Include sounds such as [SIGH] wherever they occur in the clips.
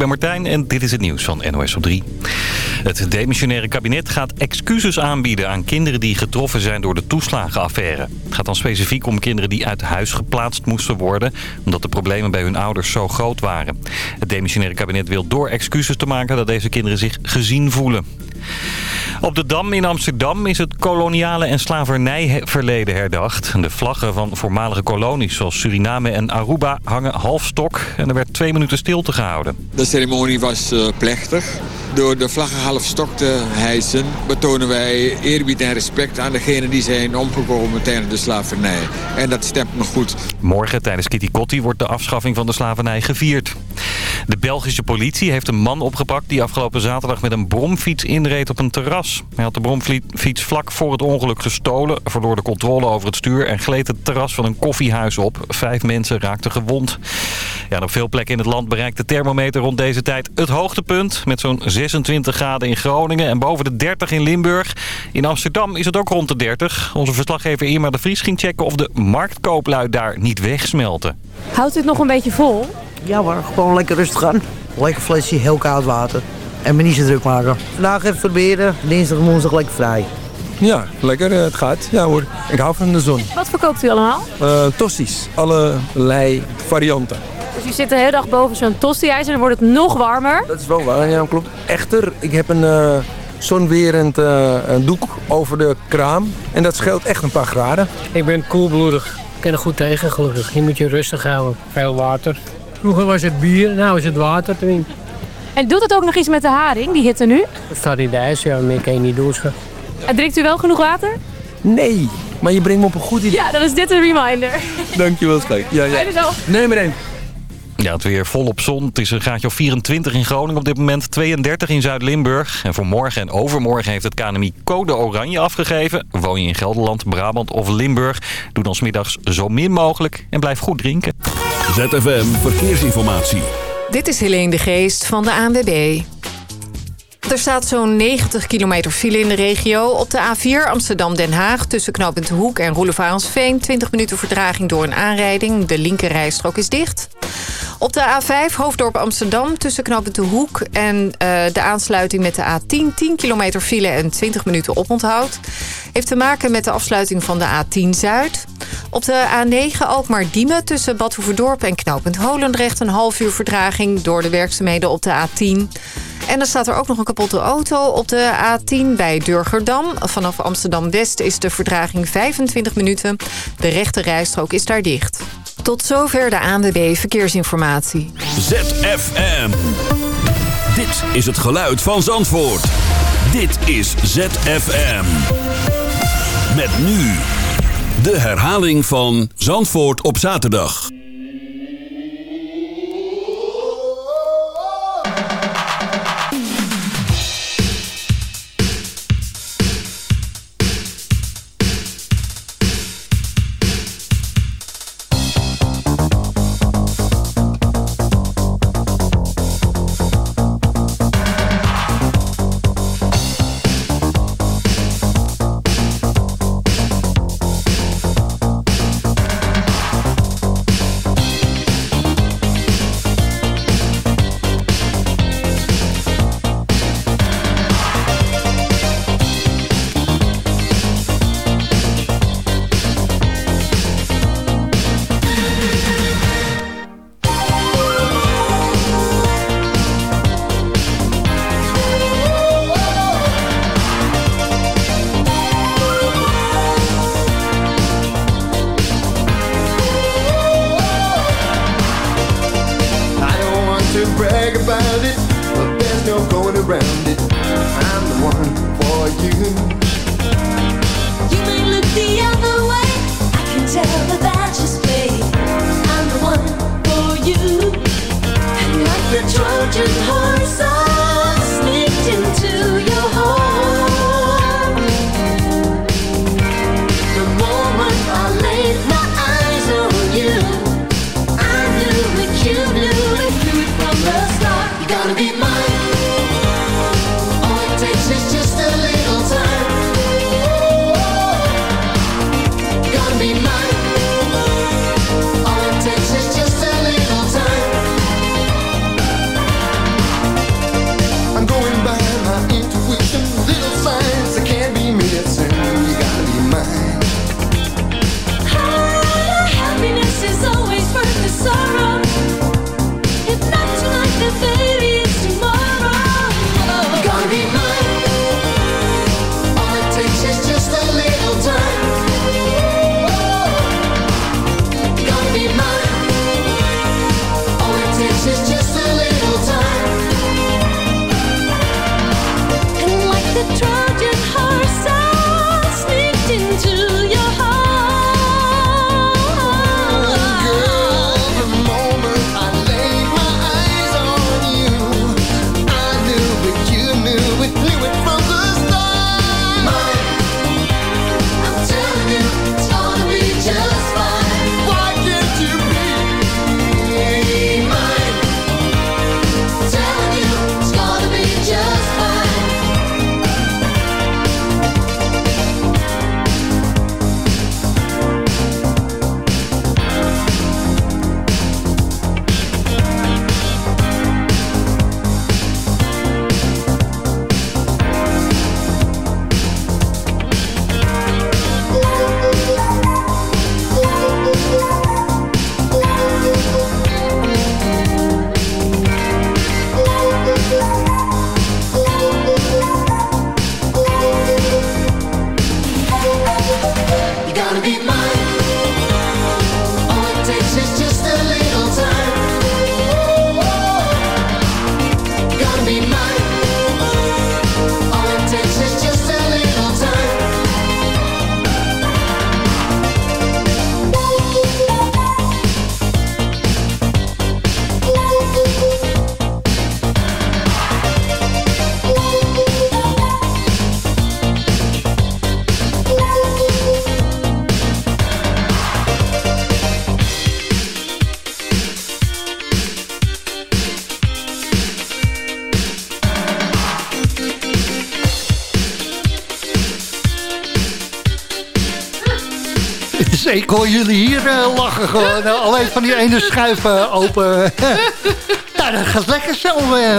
ben Martijn en dit is het nieuws van NOS op 3. Het demissionaire kabinet gaat excuses aanbieden aan kinderen die getroffen zijn door de toeslagenaffaire. Het gaat dan specifiek om kinderen die uit huis geplaatst moesten worden... omdat de problemen bij hun ouders zo groot waren. Het demissionaire kabinet wil door excuses te maken dat deze kinderen zich gezien voelen. Op de Dam in Amsterdam is het koloniale en slavernijverleden herdacht. De vlaggen van voormalige kolonies zoals Suriname en Aruba hangen half stok. En er werd twee minuten stilte gehouden. De ceremonie was uh, plechtig. Door de vlaggen half stok te hijsen betonen wij eerbied en respect aan degenen die zijn omgekomen tijdens de slavernij. En dat stemt me goed. Morgen tijdens Kitty Kotti wordt de afschaffing van de slavernij gevierd. De Belgische politie heeft een man opgepakt die afgelopen zaterdag met een bromfiets inreed op een terras. Hij had de bromfiets vlak voor het ongeluk gestolen, verloor de controle over het stuur en gleed het terras van een koffiehuis op. Vijf mensen raakten gewond. Ja, op veel plekken in het land bereikt de thermometer rond deze tijd het hoogtepunt. Met zo'n 26 graden in Groningen en boven de 30 in Limburg. In Amsterdam is het ook rond de 30. Onze verslaggever Irma de Vries ging checken of de marktkooplui daar niet wegsmelten. Houdt het nog een beetje vol? Ja hoor, gewoon lekker rustig aan. Lekker flesje, heel koud water. En me niet zo druk maken. Vandaag even proberen, dinsdag en woensdag lekker vrij. Ja, lekker. Het gaat. Ja hoor, ik hou van de zon. Wat verkoopt u allemaal? Uh, tossies. Allerlei varianten. Dus u zit de hele dag boven zo'n tosti-ijs en dan wordt het nog warmer? Dat is wel waar, ja klopt. Echter, ik heb een uh, zonwerend uh, doek over de kraam. En dat scheelt echt een paar graden. Ik ben koelbloedig. Ik ken er goed tegen gelukkig. Je moet je rustig houden. Veel water. Vroeger was het bier, nou is het water drinken. En doet het ook nog iets met de haring, die hitte nu? Het staat in de ijs, ja, meer kan je niet douchen. En drinkt u wel genoeg water? Nee, maar je brengt me op een goed idee. Ja, dan is dit een reminder. Dankjewel, schat. Ja, ja. Nee, meteen. Ja, het weer volop zon. Het is een graadje of 24 in Groningen op dit moment. 32 in Zuid-Limburg. En voor morgen en overmorgen heeft het KNMI code oranje afgegeven. Woon je in Gelderland, Brabant of Limburg? Doe dan smiddags zo min mogelijk en blijf goed drinken. ZFM Verkeersinformatie. Dit is Helene de Geest van de ANWB. Er staat zo'n 90 kilometer file in de regio. Op de A4 Amsterdam-Den Haag tussen knooppunt Hoek en Roelevarensveen. 20 minuten verdraging door een aanrijding. De linkerrijstrook is dicht. Op de A5 Hoofddorp Amsterdam tussen knooppunt Hoek en uh, de aansluiting met de A10. 10 kilometer file en 20 minuten oponthoud. Heeft te maken met de afsluiting van de A10 Zuid. Op de A9 Alkmaar-Diemen tussen Bad Hoeverdorp en knooppunt Holendrecht... een half uur verdraging door de werkzaamheden op de A10. En dan staat er ook nog een kapotte auto op de A10 bij Durgerdam. Vanaf Amsterdam-West is de verdraging 25 minuten. De rechte rijstrook is daar dicht. Tot zover de ANWB Verkeersinformatie. ZFM. Dit is het geluid van Zandvoort. Dit is ZFM. Met nu de herhaling van Zandvoort op zaterdag. Ik hoor jullie hier uh, lachen gewoon. Alleen van die ene schuif uh, open. [LAUGHS] dat gaat lekker zo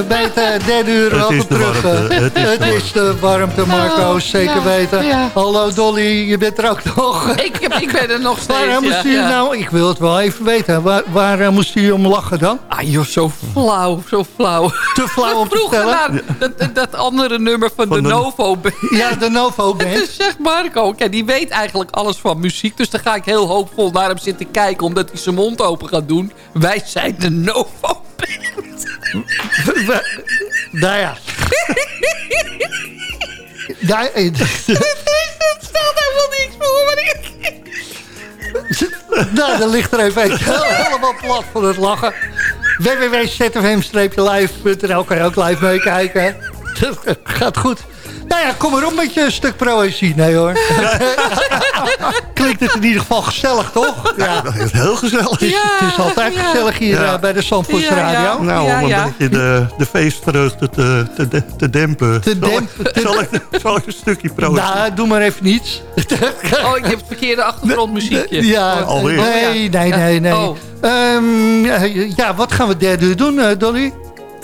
bij het derde uur. [LAUGHS] Het is de terug. warmte. Het is, het de, is de warmte, Marco. zeker ja, weten. ja. Hallo Dolly, je bent er ook nog. Ik, heb, ik ben er nog [LAUGHS] steeds. Waar moest ja, u ja. nou... Ik wil het wel even weten. Waar, waar moest u om lachen dan? Ah joh, zo flauw, zo flauw. Te flauw om te naar dat, dat, dat andere nummer van, Van de, de- Novo Band. Ja, de Novo [LAUGHS] Band. Dus zegt Marco, ja, die weet eigenlijk alles van muziek. Dus daar ga ik heel hoopvol naar hem zitten kijken... omdat hij zijn mond open gaat doen. Wij zijn de Novo Band. nou ja. ja eh, [LAUGHS] Het stelt helemaal niks voor, maar ik... nou, dan ligt er even helemaal plat van het lachen. www.zfm-live.nl kan je ook live meekijken. Dat gaat goed. Nou ja, kom maar op met je stuk proëzie. Nee hoor. [LAUGHS] Klinkt het in ieder geval gezellig, toch? Ja. dat is heel gezellig. Het is, het is altijd ja. gezellig hier Ja. eh, bij de ja. Radio. Nou, Ja, om een beetje de, de feestvreugde te, te, te dempen. Te dempen. Zal ik, zal ik een stukje proosten? Nou, doe maar even niets. [LAUGHS] Oh, ik heb het verkeerde achtergrondmuziekje. Ja, Oh, alweer. nee, nee, nee, nee. Oh. Ehm, eh, ja, wat gaan we derde uur doen, eh, Dolly?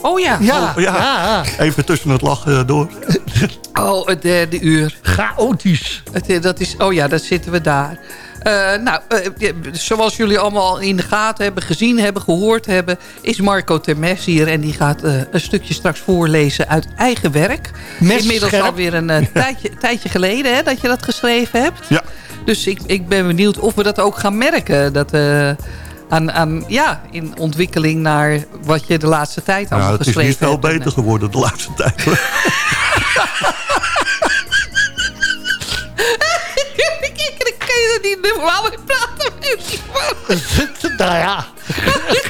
Oh ja. Ja, Oh, ja. ja. Even tussen het lachen door. [LAUGHS] Oh, het derde uur. chaotisch. Het, eh, dat is, oh ja, dan zitten we daar. Eh, nou, eh, zoals jullie allemaal in de gaten hebben gezien, hebben gehoord hebben... is Marco Termes hier en die gaat eh, een stukje straks voorlezen uit eigen werk. Mes Inmiddels scherp. alweer een eh, [LAUGHS] tijdje, tijdje geleden hè, dat je dat geschreven hebt. Ja. Dus ik, ik ben benieuwd of we dat ook gaan merken. Dat, eh, aan, aan, ja, in ontwikkeling naar wat je de laatste tijd allemaal Nou, het is geschreven niet veel hebt. En, beter geworden de laatste tijd. [LAUGHS] Ik kan je er niet normaal mee praten. nou ja, [LAUGHS]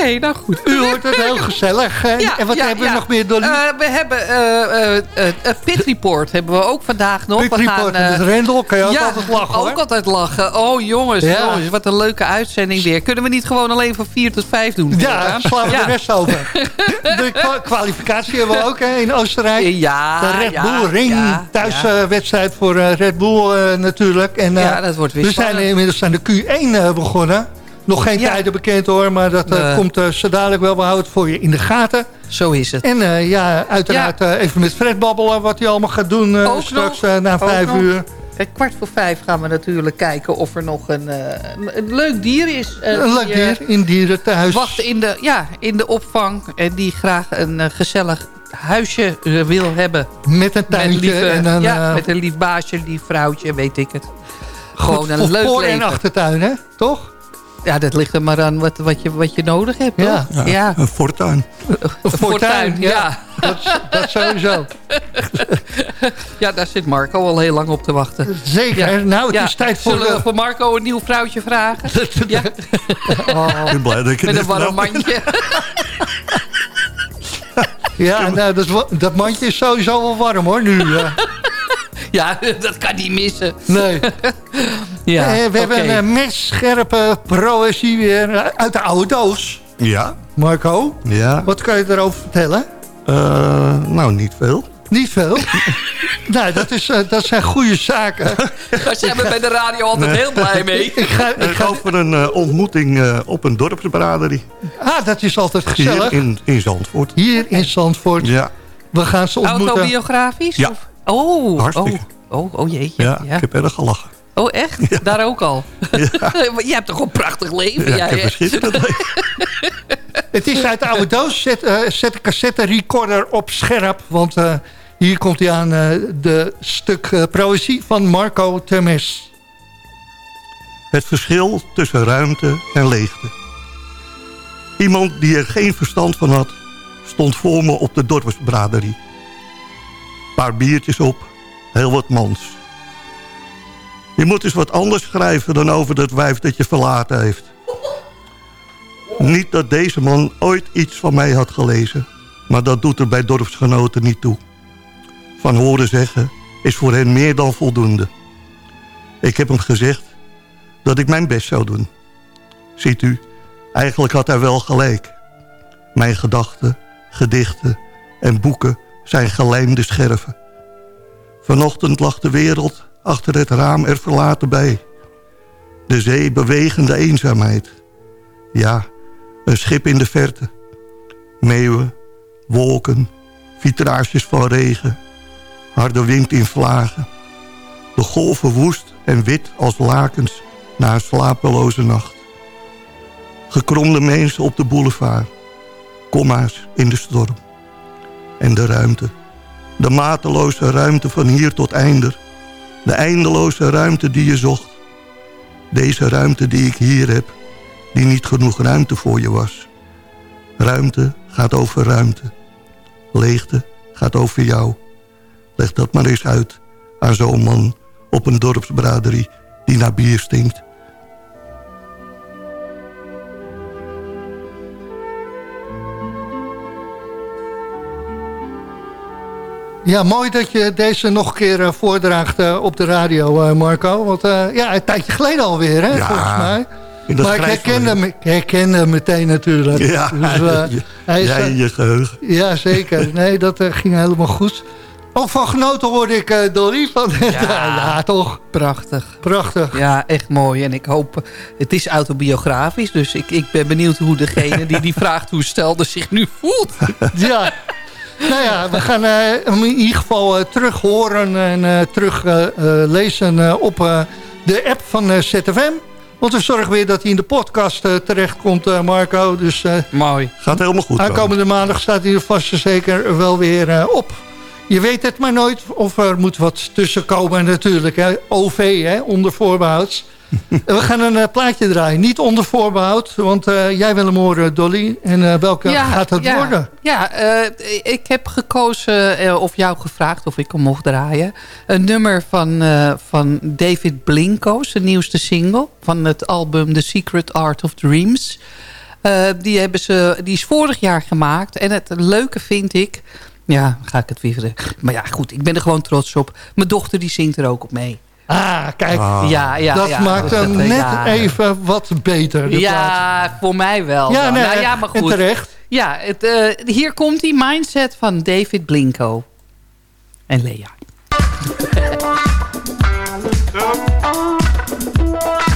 Oké, nou goed. u hoort het heel gezellig. En, Ja, en wat ja, hebben we nog meer, Dolly? Eh, we hebben eh, eh, eh, een Pit Report hebben we ook vandaag nog. Pit we Report eh, met Rendel, kan je ook altijd lachen, ook hoor. altijd lachen. Oh jongens, jongens, wat een leuke uitzending weer. Kunnen we niet gewoon alleen van 4 tot 5 doen? Ja, slaan we de rest over. [LAUGHS] De kwa- kwalificatie hebben we ook hè, in Oostenrijk. Ja, de Red Bull Ring, thuiswedstrijd voor Red Bull natuurlijk. En, Ja, dat wordt weer We zijn inmiddels aan de Q1 eh, begonnen. Nog geen Ja. tijden bekend hoor, maar dat eh, komt eh, zo dadelijk wel. We houden het voor je in de gaten. Zo is het. En eh, ja, uiteraard even met Fred babbelen wat hij allemaal gaat doen Ook straks na Ook vijf nog. uur. Kijk, kwart voor vijf gaan we natuurlijk kijken of er nog een, een, een leuk dier is. Een leuk die, dier in dierenthuis. wacht in de, ja, in de opvang en die graag een gezellig huisje wil hebben. Met een tuintje met, lieve, en een, ja, met een lief baasje, lief vrouwtje, weet ik het. goed Gewoon een leuk voor- en achtertuin, hè? Toch? Ja, dat ligt er maar aan wat, wat, je, wat je nodig hebt, Ja. toch? Ja, Een fortuin. Een fortuin, ja. ja. Dat, dat sowieso. Ja, daar zit Marco al heel lang op te wachten. Zeker. Ja. Nou, het Ja, is tijd voor... Zullen we voor Marco een nieuw vrouwtje vragen? [LAUGHS] ja, oh, Ik ben blij dat ik met een warm mandje. ja, nou, dat, dat mandje is sowieso wel warm hoor, nu. eh. [LAUGHS] Ja, dat kan niet missen. nee. [LAUGHS] Ja, Eh, we hebben een uh, messcherpe proëzie weer eh, uit de oude doos. Ja, Marco, ja. wat kan je erover vertellen? Eh, nou, niet veel. Niet veel. [LAUGHS] nou, dat, is, eh, dat zijn goede zaken. Daar zijn we bij de radio altijd heel blij mee. Ik ga, ik ga, over een eh, ontmoeting eh, op een dorpsbraderie. ah, dat is altijd gezellig. Hier in, in Zandvoort. Hier in Zandvoort. Ja, We gaan ze ontmoeten. Autobiografisch? Ja. Of- Oh, Hartstikke. oh, oh, oh jeetje. ja, Ja. ik heb erg gelachen. Oh, echt? Daar ook al? [LAUGHS] je hebt toch een prachtig leven? Ja, ik heb een schitterend leven. [LAUGHS] Het is uit de oude doos. Zet, eh, zet de cassette recorder op scherp. Want eh, hier komt hij aan eh, de stuk proëzie van Marco Termes. Het verschil tussen ruimte en leegte. Iemand die er geen verstand van had, stond voor me op de dorpsbraderie. Paar biertjes op, heel wat mans. Je moet eens wat anders schrijven dan over dat wijf dat je verlaten heeft. Niet dat deze man ooit iets van mij had gelezen, maar dat doet er bij dorpsgenoten niet toe. Van horen zeggen is voor hen meer dan voldoende. Ik heb hem gezegd dat ik mijn best zou doen. Ziet u, eigenlijk had hij wel gelijk. Mijn gedachten, gedichten en boeken zijn gelijmde scherven. Vanochtend lag de wereld achter het raam er verlaten bij. De zee bewegende eenzaamheid. Ja, een schip in de verte. Meeuwen, wolken, vitrages van regen. Harde wind in vlagen. De golven woest en wit als lakens na een slapeloze nacht. Gekromde mensen op de boulevard. Komma's in de storm. En de ruimte. De mateloze ruimte van hier tot einder. De eindeloze ruimte die je zocht. Deze ruimte die ik hier heb, die niet genoeg ruimte voor je was. Ruimte gaat over ruimte. Leegte gaat over jou. Leg dat maar eens uit aan zo'n man op een dorpsbraderie die naar bier stinkt. Ja, mooi dat je deze nog een keer uh, voordraagt uh, op de radio, uh, Marco. Want ja, een tijdje geleden alweer, hè, ja, volgens mij. Maar ik herkende, hem, ik herkende hem meteen natuurlijk. Ja, dus, [LAUGHS] hij is, jij je geheugen. Ja, zeker. [LAUGHS] Nee, dat ging helemaal goed. Ook van genoten hoorde ik, uh, Dolly. Van, [LAUGHS] ja, ja, toch? Prachtig. Prachtig. Ja, echt mooi. En ik hoop... Het is autobiografisch, dus ik, ik ben benieuwd hoe degene die die vraagt hoe stelde zich nu voelt. ja. Nou ja, we gaan uh, hem in ieder geval uh, terug horen en uh, terug lezen op de app van ZFM. Want we zorgen weer dat hij in de podcast terechtkomt, Marco. Dus, Mooi. Gaat helemaal goed. Aankomende maandag staat hij er vast en zeker wel weer op. Je weet het maar nooit of er moet wat tussen komen natuurlijk. Hè. OV, hè, onder voorbehoud. [LAUGHS] we gaan een uh, plaatje draaien. Niet onder voorbehoud, want uh, jij wil hem horen, Dolly. En uh, welke ja, gaat het ja, worden? Ja, ik heb gekozen, of jou gevraagd of ik hem mocht draaien. Een nummer van, van David Blinko, zijn nieuwste single. Van het album The Secret Art of Dreams. die, hebben ze, die is vorig jaar gemaakt. En het leuke vind ik... Ja, ga ik het weer... Maar ja, goed, ik ben er gewoon trots op. Mijn dochter die zingt er ook op mee. Ah, kijk. Ah. Ja, ja, dat ja, maakt hem net ja. even wat beter. ja, plaat. voor mij wel. Ja, nee, nou, ja maar goed. En terecht. Ja, het, uh, hier komt die mindset van David Blinko. En Lea. [LAUGHS]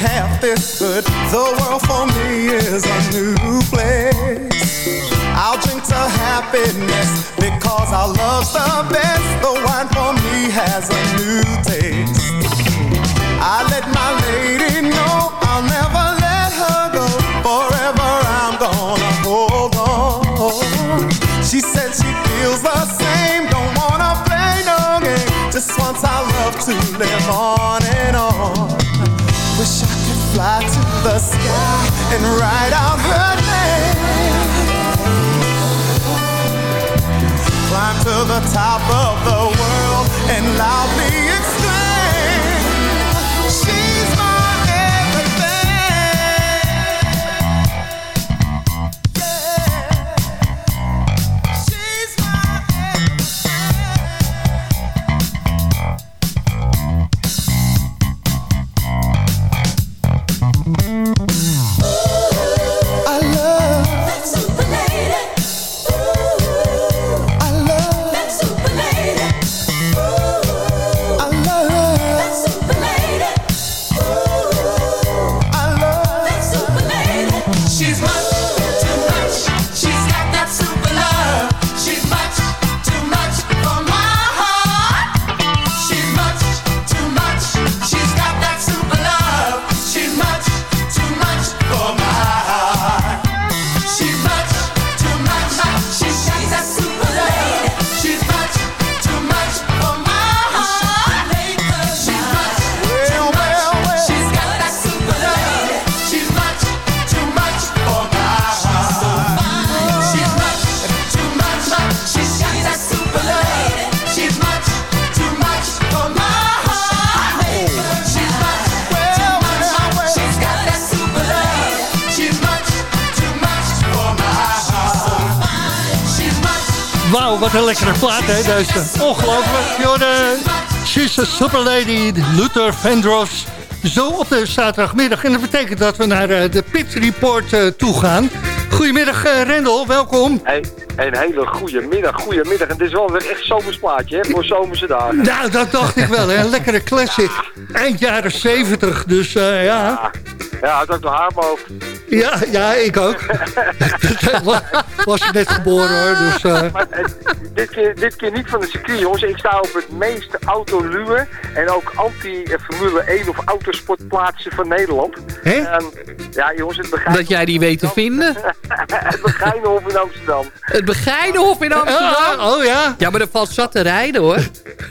half this good? The world for me is a new place. I'll drink to happiness because our love's the best. The wine for me has a new taste. I let my lady know I'll never let her go. Forever I'm gonna hold on. She said she feels the same. Don't wanna play no game. Just wants our love to live on and on. Fly to the sky and write out her name. Climb to the top of the world and loudly wat een lekkere plaat, hè, deze. Ongelooflijk. Jorden, she's a super lady, Luther Vandross. Zo op de zaterdagmiddag. En dat betekent dat we naar eh, de Pit Report eh, toe gaan. Goedemiddag, eh, Rendel. Welkom. Hey, een hele goede middag, goede middag. En het is wel weer echt zomersplaatje, hè, voor zomerse dagen. Nou, dat dacht ik wel, hè. Een lekkere classic. Eind jaren 70, dus eh, ja. Ja, had ook nog haar hoofd. Ja, ja, ik ook. [LAUGHS] [LAUGHS] Was net geboren, hoor. Dus, eh, Maar, eh, dit, keer, dit keer niet van de circuit, jongens. Ik sta op het meest autoluwe en ook anti-Formule 1 of autosportplaatsen van Nederland. En, ja, jongens, het begrijp... Dat jij die weet te vinden. [LAUGHS] het Begijnenhof in Amsterdam. Het Begijnenhof in Amsterdam. Ah, oh ja? Ja, maar er valt zat te rijden hoor.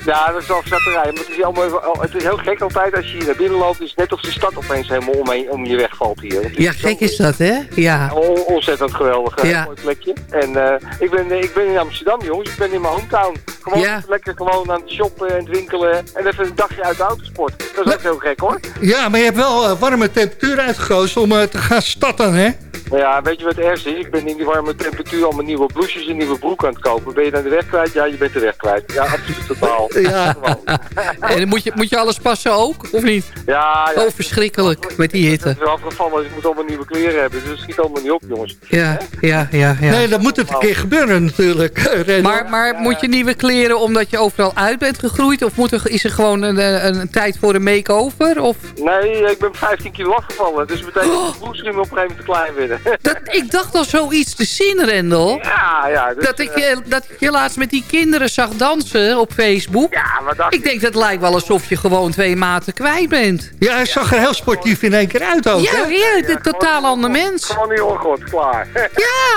Ja, dat is wel zat te rijden. Maar het is, allemaal even, oh, het is heel gek altijd als je hier naar binnen loopt. Het is net of de stad opeens helemaal om je wegvalt hier. Het is Ja, gek is dat hè? Ja. On- ontzettend geweldig eh, Ja. mooi plekje. En eh, ik, ben, ik ben in Amsterdam, jongens. Ik ben in mijn hometown. Gewoon Ja. lekker gewoon aan het shoppen en het winkelen. En even een dagje uit de autosport. Dat is ook heel gek, hoor. ja, maar je hebt wel eh, warme temperatuur uitgekozen om eh, te gaan statten, hè? Nou ja, weet je wat het ergste is? Ik ben in die warme temperatuur allemaal nieuwe blouses en nieuwe broek aan het kopen. Ben je dan de weg kwijt? Ja, je bent de weg kwijt. Ja, absoluut totaal. [LAUGHS] Ja. [LAUGHS] En moet je, moet je alles passen ook, of niet? Ja, ja. Oh, verschrikkelijk met die hitte. Het is afgevallen, dus ik moet allemaal nieuwe kleren hebben. Dus het schiet allemaal niet op, jongens. Ja, ja, ja. ja. Nee, dat moet het een keer gebeuren natuurlijk. [LAUGHS] Maar, maar moet je nieuwe kleren omdat je overal uit bent gegroeid? Of moet er, is er gewoon een, een, een tijd voor een make-over? Of... Nee, ik ben 15 kilo afgevallen. Dus dat betekent dat de bloesriem op een gegeven moment te klein werden. Dat, ik dacht al zoiets te zien, Rendel. Ja, ja. Dus, dat, ik, je, dat ik je laatst met die kinderen zag dansen op Facebook. Ja, maar dacht Ik denk dat het lijkt wel alsof je gewoon twee maten kwijt bent. Ja, hij zag er heel sportief in één keer uit ook. Ja, hè? ja, een totaal ander mens. Gewoon niet god, klaar. [LAUGHS]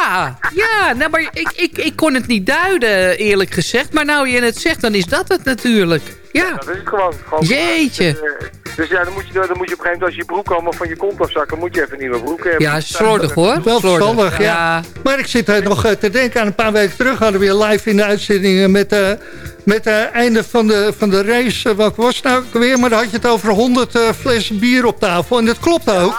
Ja, ja nou, maar ik, ik, ik kon het niet duiden, eerlijk gezegd. Maar nou je het zegt, dan is dat het natuurlijk. Ja. Dat is het gewoon. gewoon Jeetje. Dus, eh, dus ja, dan moet, je, dan moet je op een gegeven moment, als je broek allemaal van je kont afzakken, moet je even een nieuwe broek hebben. Ja, slordig hoor. Wel verstandig, ja. Maar ik zit er nog eh, te denken aan een paar weken terug. Hadden we weer live in de uitzending met, eh met het einde van de, van de race. eh, welke was het nou weer? Maar dan had je het over 100 eh, flessen bier op tafel. En dat klopt ook.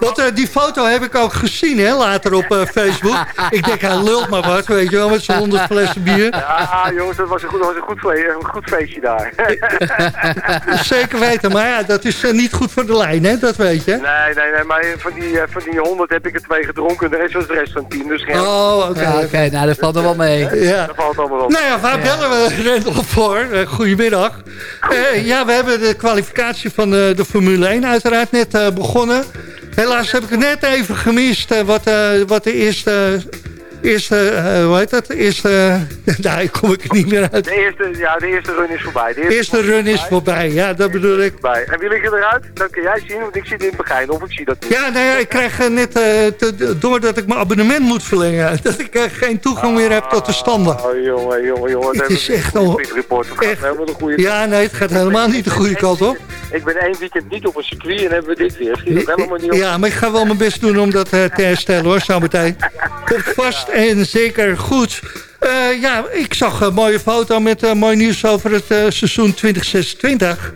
Want eh, die foto heb ik ook gezien hè, later op eh, Facebook. [LAUGHS] ik denk, hij lult maar wat, weet je wel, met zijn 100 flessen bier. Ja, jongens, dat was een goed, was een goed, fe- een goed feestje daar. [LAUGHS] Zeker weten, maar ja, dat is niet goed voor de lijn, hè? dat weet je. Nee, nee, nee, maar van die, eh, van die 100 heb ik er twee gedronken. De rest was de rest van het team. Dus geen... Oh, oké. Ja, Oké, nou dat valt er wel mee. Ja. Dat valt allemaal wel. Nou ja, waar bellen we Voor? Eh, goedemiddag. Eh, ja, we hebben de kwalificatie van de, de Formule 1 uiteraard net eh, begonnen. Helaas heb ik het net even gemist eh, wat, eh, wat de eerste... Eerste, eh, hoe heet dat? Eerste, [LAUGHS] daar kom ik er niet meer uit. De eerste, ja, de eerste run is voorbij. De eerste run is voorbij, ja, dat bedoel ik. voorbij. En wie liggen eruit? Dat kun jij zien, want ik zit in het begin. Of ik zie dat niet. Ja, nou ja, ik krijg eh, net, eh, te- doordat ik mijn abonnement moet verlengen, [LAUGHS] dat ik eh, geen toegang meer heb tot de standen. Oh, jongen, jongen, jongen. [LAUGHS] Het is echt al... Het gaat helemaal de goede Ja, nee, het gaat helemaal niet de goede kant op. Ik ben één weekend niet op een circuit en hebben we dit weer. Ja, maar ik ga wel mijn best doen om dat eh, te herstellen hoor, zo meteen. Komt vast en zeker goed. Eh, ja, ik zag een mooie foto met eh, mooi nieuws over het eh, seizoen 2026.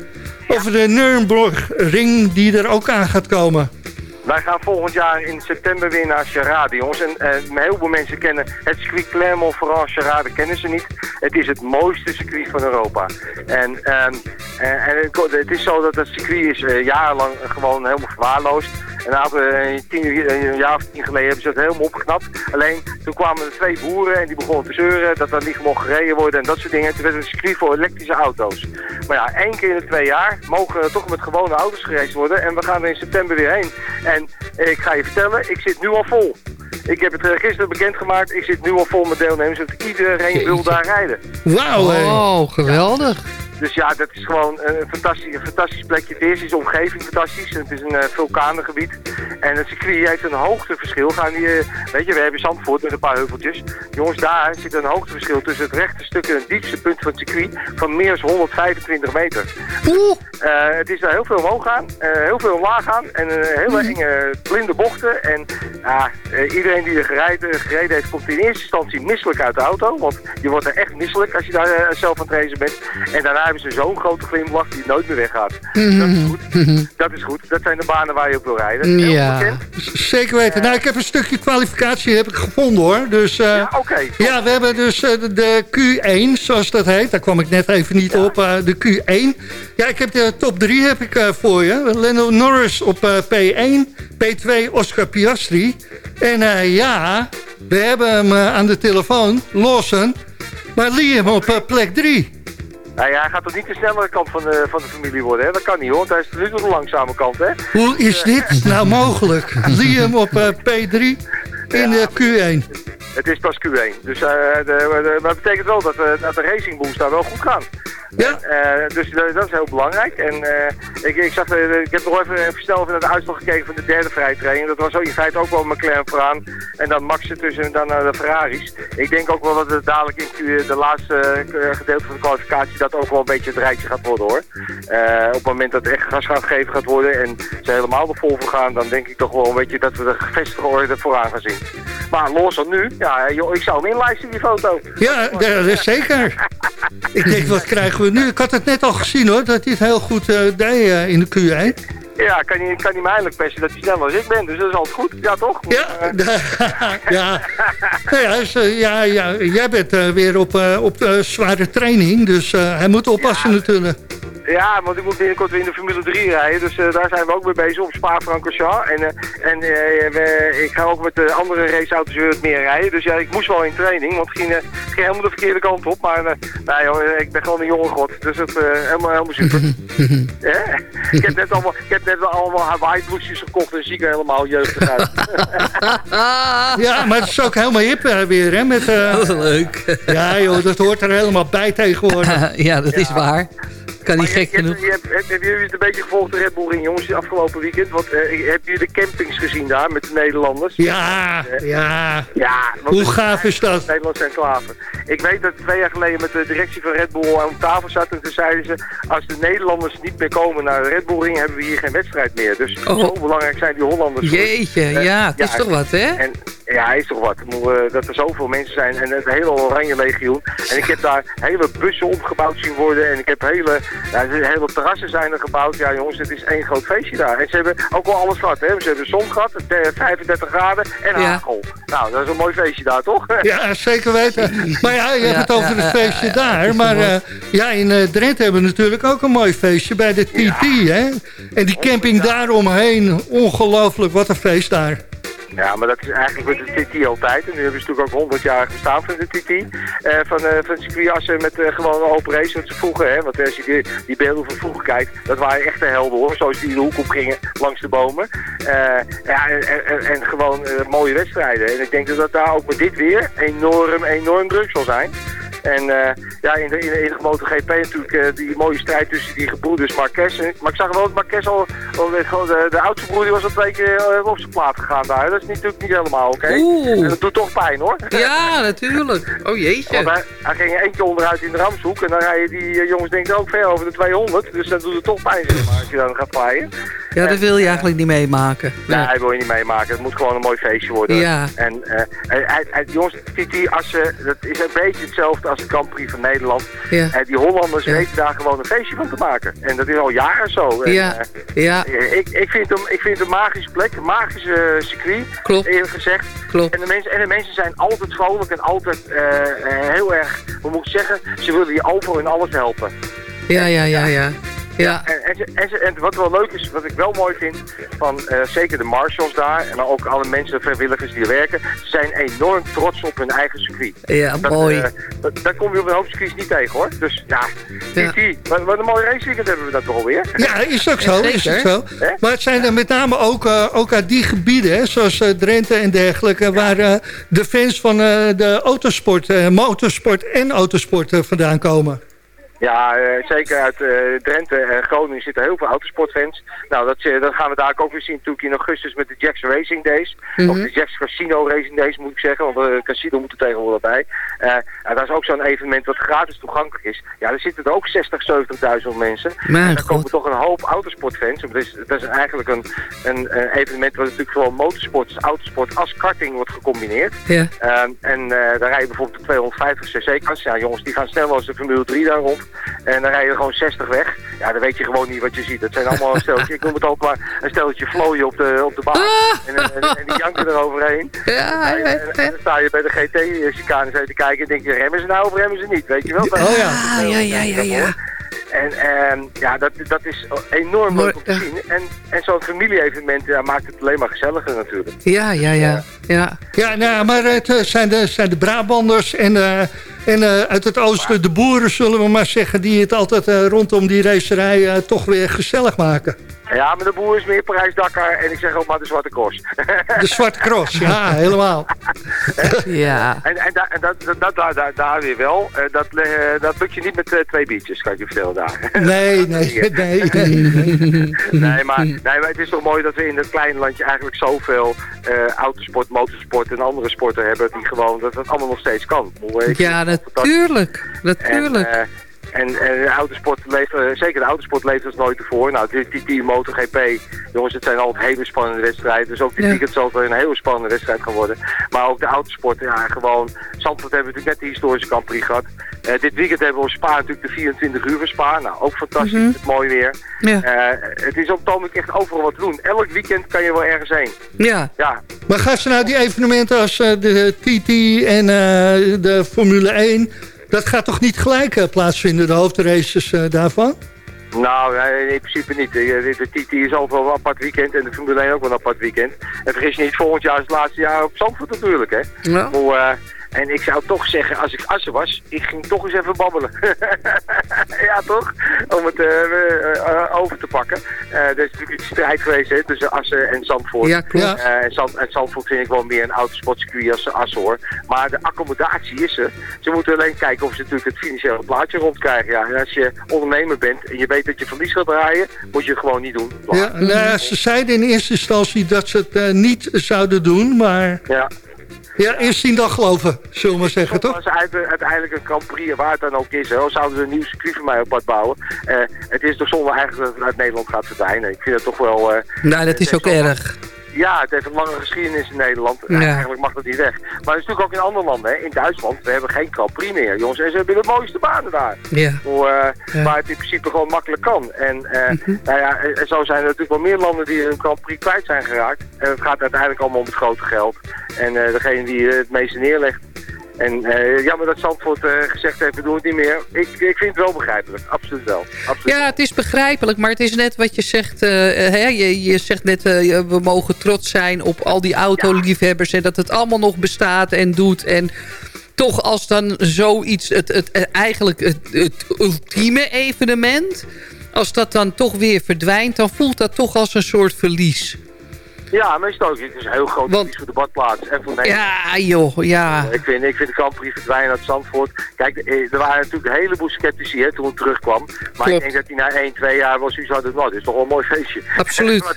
Over de Nürburgring die er ook aan gaat komen. Wij gaan volgend jaar in september weer naar Charade, jongens. En eh, heel veel mensen kennen het circuit Clermont-Ferrand Charade, kennen ze niet. Het is het mooiste circuit van Europa. En, ehm, eh, en het, is zo dat het circuit is eh, jarenlang gewoon helemaal verwaarloosd. En eh, een jaar of tien geleden hebben ze het helemaal opgeknapt. Alleen toen kwamen er twee boeren en die begonnen te zeuren dat er niet mocht gereden worden en dat soort dingen. Toen werd het een circuit voor elektrische auto's. Maar ja, één keer in de twee jaar mogen toch met gewone auto's gereden worden. En we gaan er in september weer heen. En eh, ik ga je vertellen, ik zit nu al vol. Ik heb het eh, gisteren bekendgemaakt. Ik zit nu al vol met deelnemers. Want iedereen wil daar rijden. Wauw. Oh, geweldig. Dus ja, dat is gewoon een fantastisch, een fantastisch plekje. Het eerste is de omgeving fantastisch. Het is een uh, vulkanengebied. En het circuit heeft een hoogteverschil. Gaan die, uh, weet je, we hebben Zandvoort met een paar heuveltjes. Jongens, daar zit een hoogteverschil tussen het rechte stuk en het diepste punt van het circuit van meer dan 125 meter. Uh, het is daar heel veel omhoog gaan, heel veel omlaag gaan en hele enge blinde bochten. En iedereen die er gereden, gereden heeft, komt in eerste instantie misselijk uit de auto. Want je wordt er echt misselijk als je daar zelf aan het racen bent. En daarna hebben ze zo'n grote glimlach die nooit meer weggaat. Mhm. Dat is goed. Dat is goed. Dat zijn de banen waar je op wil rijden. Heel Ja. bekend. Zeker weten. Nou, ik heb een stukje kwalificatie heb ik gevonden hoor. Dus, eh, Ja, oké. Ja, we hebben dus eh, de- de Q1, zoals dat heet. Daar kwam ik net even niet op. eh, de Q1. Ja, ik heb de top 3 heb ik, voor je. Lando Norris op eh, P1. P2 Oscar Piastri. En ja, we hebben hem aan de telefoon. Lawson. Maar Liam op plek 3. Nou ja, hij gaat toch niet de snellere kant van de, van de familie worden, hè? Dat kan niet, hoor. Hij is nu toe de langzame kant, hè? Hoe is dit nou mogelijk? Liam op eh, P3 in de Q1. Het is pas Q1. Dus eh, de, de- maar dat betekent wel dat, eh, dat de Racing Boost daar wel goed gaan. Ja. Eh, dus dat is heel belangrijk. En eh, ik, ik, zag, eh, ik heb nog even, even snel even naar de uitslag gekeken van de derde vrije training. Dat was ook in feite ook wel McLaren vooraan. En dan Max ertussen en dan de Ferraris. Ik denk ook wel dat het dadelijk in de laatste gedeelte van de kwalificatie dat ook wel een beetje het rijtje gaat worden hoor. Op het moment dat het echt gas gaan geven gaat worden en ze helemaal er vol voor gaan, dan denk ik toch wel een beetje dat we de gevestigde orde vooraan gaan zien. Maar los dan nu, ja, joh, ik zou hem inlijsten die foto. Ja, dat is zeker. [LAUGHS] Ik denk, wat krijgen we nu? Ik had het net al gezien hoor, dat hij het heel goed eh, deed eh, in de Q1. Ja, kan hij, kan hij mij eigenlijk pesten dat hij sneller als ik ben. Dus dat is altijd goed. Ja, toch? Ja, [LAUGHS] ja. Ja, dus, ja, ja, jij bent weer op, op zware training, dus hij moet oppassen natuurlijk. Ja, want ik moet binnenkort weer in de Formule 3 rijden. Dus eh, daar zijn we ook mee bezig op Spa-Francorchamps. En, eh, en eh, we- ik ga ook met de andere raceauto's weer meer rijden. Dus ja, ik moest wel in training. Want het ging, eh, het ging helemaal de verkeerde kant op. Maar eh, nou, joh, ik ben gewoon een jonge god. Dus het eh, helemaal, helemaal super. [LAUGHS] Ik, heb net allemaal, ik heb net wel allemaal Hawaii bloesjes gekocht. En zie ik er helemaal jeugdig uit. [LAUGHS] Ja, maar het is ook helemaal hip weer, hè? Met, eh, [LAUGHS] Leuk. Ja joh, dat hoort er helemaal bij tegenwoordig. ja, dat is waar. Kan niet gek genoeg. Hebben jullie het een beetje gevolgd, de Red Bull Ring, jongens, afgelopen weekend? Want eh, heb je de campings gezien daar met de Nederlanders? Ja, Eh, ja. Ja, want Hoe gaaf is dat? Nederlandse enclave. Ik weet dat twee jaar geleden met de directie van Red Bull aan tafel zat en toen zeiden ze... als de Nederlanders niet meer komen naar de Red Bull Ring, hebben we hier geen wedstrijd meer. Dus Oh. zo belangrijk zijn die Hollanders. Jeetje, Eh, ja, het is toch wat, hè? En, ja, is toch wat. Moet, eh, dat er zoveel mensen zijn en het hele Oranje Legioen. En ik heb daar hele bussen opgebouwd zien worden en ik heb hele, ja, hele terrassen zijn er gebouwd. Ja jongens, het is één groot feestje daar. En ze hebben ook wel alles gehad, hè. Ze hebben zon gehad, eh, 35 graden en Ja. hagel. Nou, dat is een mooi feestje daar, toch? [LAUGHS] Ja, zeker weten. Maar ja, je hebt Ja, het over ja, het feestje ja, daar. Maar ja. eh, ja, in eh, Drenthe hebben we natuurlijk ook een mooi feestje bij de TT, hè? En die camping daaromheen, ongelooflijk, wat een feest daar. Ja, maar dat is eigenlijk met de TT altijd. En nu hebben ze natuurlijk ook 100 jaar gestaan van de TT. eh, van, eh van circuitassen met eh, gewoon open race. Wat ze vroeger, hè. Want als je die, die beelden van vroeger kijkt, dat waren echte helden hoor. Zoals die de hoek op gingen langs de bomen. Ja, en, en, en gewoon mooie wedstrijden. En ik denk dat dat daar ook met dit weer enorm, enorm druk zal zijn. En eh, ja, in de, in de, in de MotoGP natuurlijk eh, die mooie strijd tussen die gebroeders Marquez. En, maar ik zag wel dat Marquez al, al gewoon, de, de oudste broer die was al twee keer eh, op zijn plaat gegaan daar. Dat is natuurlijk niet helemaal oké. En dat doet toch pijn hoor. Ja, natuurlijk. Oh jeetje. Want hij, hij ging eentje onderuit in de ramshoek en dan rijden die jongens denk ik ook ver over de 200. Dus dat doet het toch pijn zeg maar, als je dan gaat paaien. Ja, dat wil je eigenlijk niet meemaken. Nee, hij wil je niet meemaken. Het moet gewoon een mooi feestje worden. Ja. En hij- hij- hij- jongens, Titi Assen, dat is een beetje hetzelfde als de Grand Prix van Nederland. Ja. Eh, die Hollanders weten daar gewoon een feestje van te maken. En dat is al jaren zo. En, Ja, eh, ja. Ik, ik, vind hem, ik vind het een magische plek, een magische eh, circuit, Klopt. eerlijk gezegd. Klopt. En de, mensen, en de mensen zijn altijd vrolijk en altijd heel erg, hoe moet ik zeggen, ze willen je overal in alles helpen. Ja, ja, ja, ja. Ja, En, en, wat wel leuk is, wat ik wel mooi vind, van eh, zeker de marshals daar en ook alle mensen, vrijwilligers die er werken, ze zijn enorm trots op hun eigen circuit. Ja, dat, mooi. eh, dat, daar kom je op een hoop circuits niet tegen hoor. Dus ja, Ja. TT, wat, wat een mooi raceweekend hebben we dat toch alweer. Ja, is ook zo, is ook zo. Maar het zijn er met name ook, eh, ook uit die gebieden, hè, zoals eh, Drenthe en dergelijke... waar de fans van eh, de autosport, eh, motorsport en autosport vandaan komen. Ja, eh, zeker uit eh, Drenthe en Groningen zitten heel veel autosportfans. Nou, dat, eh, dat gaan we daar ook weer zien natuurlijk in augustus met de Jacks Racing Days. Mhm. Of de Jacks Casino Racing Days moet ik zeggen, want de casino moet er tegenwoordig bij. En dat is ook zo'n evenement wat gratis toegankelijk is. Ja, er zitten er ook 60, 70.000 mensen. Mijn en daar komen toch een hoop autosportfans. Dat is, dat is eigenlijk een, een, evenement waar natuurlijk gewoon motorsport, dus autosport als karting wordt gecombineerd. Ja. Ehm, en daar rijden bijvoorbeeld de 250 cc-kast. Ja, jongens, die gaan sneller als de Formule 3 daar rond. En dan rijden er gewoon 60 weg. Ja, dan weet je gewoon niet wat je ziet. Dat zijn allemaal een steltje, ik noem het ook maar een steltje vlooien op de, op de baan. En, en, en die janken eroverheen. [LAUGHS] Ja, en, en, en dan sta je bij de GT-chicane te kijken en denk je, remmen ze nou of remmen ze niet? Weet je wel? Oh ja. Ah, ja, ja, ja, ja. En ehm, ja, dat, dat is enorm leuk om te zien. En, en zo'n familie-evenement ja, maakt het alleen maar gezelliger natuurlijk. Ja, ja, ja. Ja, Ja, nou, maar het eh, zijn de, zijn de Brabanders en, eh, en eh, uit het oosten de boeren, zullen we maar zeggen... die het altijd eh, rondom die racerij eh, toch weer gezellig maken. Ja, maar de boer is meer Parijs-Dakar en ik zeg ook maar de Zwarte Cross. [LAUGHS] De Zwarte Cross, ja, helemaal. ja. En, en, da- en dat, dat, dat, daar, daar, daar weer wel. Eh, dat, eh, dat lukt je niet met eh, twee biertjes, kan ik je vertellen daar. [LAUGHS] Nee, nee, [LAUGHS] nee. nee, maar, nee, maar het is toch mooi dat we in het kleine landje eigenlijk zoveel eh, autosport, motorsport en andere sporten hebben die gewoon, dat het allemaal nog steeds kan. Ja, natuurlijk. Natuurlijk. En, En, en de autosport leeft, eh, zeker de autosport leeft als nooit tevoren. Nou, die, die, die MotoGP, jongens, het zijn altijd hele spannende wedstrijden. Dus ook dit weekend zal het weer een hele spannende wedstrijd gaan worden. Maar ook de autosport, ja, gewoon. Zandvoort hebben we natuurlijk net de historische Grand Prix gehad. Eh, dit weekend hebben we op Spa natuurlijk de 24 uur van Spa. Nou, ook fantastisch, Mhm. het mooi weer. Ja. Eh, het is op ogenblik echt overal wat te doen. Elk weekend kan je wel ergens heen. Ja. Ja, Maar gaan ze nou die evenementen als de TT en de Formule 1... dat gaat toch niet gelijk eh, plaatsvinden, de hoofdraces eh, daarvan? Nou, in principe niet. De, de, TT is overal een apart weekend en de Formule 1 ook wel een apart weekend. En vergis je niet, volgend jaar is het laatste jaar op Zandvoort natuurlijk, hè. Ja. Hoe, eh, en ik zou toch zeggen, als ik Assen was, ik ging toch eens even babbelen. [LAUGHS] ja, toch? Om het eh, eh, eh, over te pakken. Eh er is natuurlijk een strijd geweest hè, tussen Assen en Zandvoort. Ja, klopt. Ja. En, Zand, en Zandvoort vind ik wel meer een autosportcircuit als Assen hoor. Maar de accommodatie is er. Ze moeten alleen kijken of ze natuurlijk het financiële plaatje rondkrijgen. Ja. En als je ondernemer bent en je weet dat je verlies gaat draaien, moet je het gewoon niet doen. Ja, nou, ze zeiden in eerste instantie dat ze het niet zouden doen, maar Ja. Ja, eerst zien dan geloven, zullen we maar zeggen, toch? Als het uiteindelijk een Grand Prix, waar het dan ook is, hè, zouden ze een nieuw circuit voor mij op pad bouwen. Eh, het is toch zonde eigenlijk dat het uit Nederland gaat verdwijnen. Ik vind het toch wel... eh, Nou, dat is ook erg. Ja, het heeft een lange geschiedenis in Nederland. Ja. Eigenlijk mag dat niet weg. Maar het is natuurlijk ook in andere landen. Hè. In Duitsland, we hebben geen Grand Prix meer, jongens. En ze hebben de mooiste banen daar. Ja. Hoe, eh, Ja. Waar het in principe gewoon makkelijk kan. En eh, nou ja, en zo zijn er natuurlijk wel meer landen die hun Grand Prix kwijt zijn geraakt. En het gaat uiteindelijk allemaal om het grote geld. En eh, degene die het meeste neerlegt. En eh, jammer dat Zandvoort eh, gezegd heeft, we doen het niet meer. Ik, ik vind het wel begrijpelijk. Absoluut wel. Absoluut Ja, het is begrijpelijk, maar het is net wat je zegt. eh, hè, je, je zegt net, we mogen trots zijn op al die autoliefhebbers... en dat het allemaal nog bestaat en doet. En toch als dan zoiets, het, het, het- eigenlijk het, het ultieme evenement... als dat dan toch weer verdwijnt... dan voelt dat toch als een soort verlies. Ja, het ook. Het is een heel groot verlies voor de badplaats en voor Nederland. Ja, joh, ja. Ik vind, ik vind de Prix verdwijnen uit Zandvoort. Kijk, eh, er waren natuurlijk een heleboel sceptici hè, toen het terugkwam. Maar ik denk dat hij na 1, 2 jaar wel zoiets had. Nou, dit is toch wel een mooi feestje. Absoluut. [LAUGHS] wat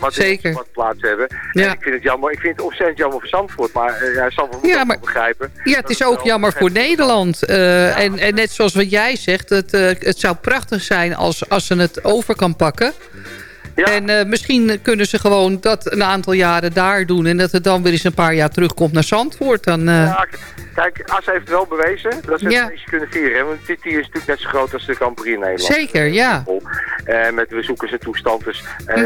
wat we Zeker. op de badplaats hebben. Ja. En ik vind het jammer. Ik vind het ontzettend jammer voor Zandvoort. Maar eh, ja, Zandvoort moet Ja, ook maar- wel begrijpen. Ja, het is ook jammer voor Nederland. Eh, en, en net zoals wat jij zegt, het, eh, het zou prachtig zijn als, als ze het over kan pakken. En eh, misschien kunnen ze gewoon dat een aantal jaren daar doen... en dat het dan weer eens een paar jaar terugkomt naar Zandvoort. Dan, eh, Ja, kijk, As heeft wel bewezen dat ze Ja. het kunnen vieren. hè, Want dit hier is natuurlijk net zo groot als de Grand Prix in Nederland. Zeker, ja. Eh, met bezoekers en toestand. Dus eh,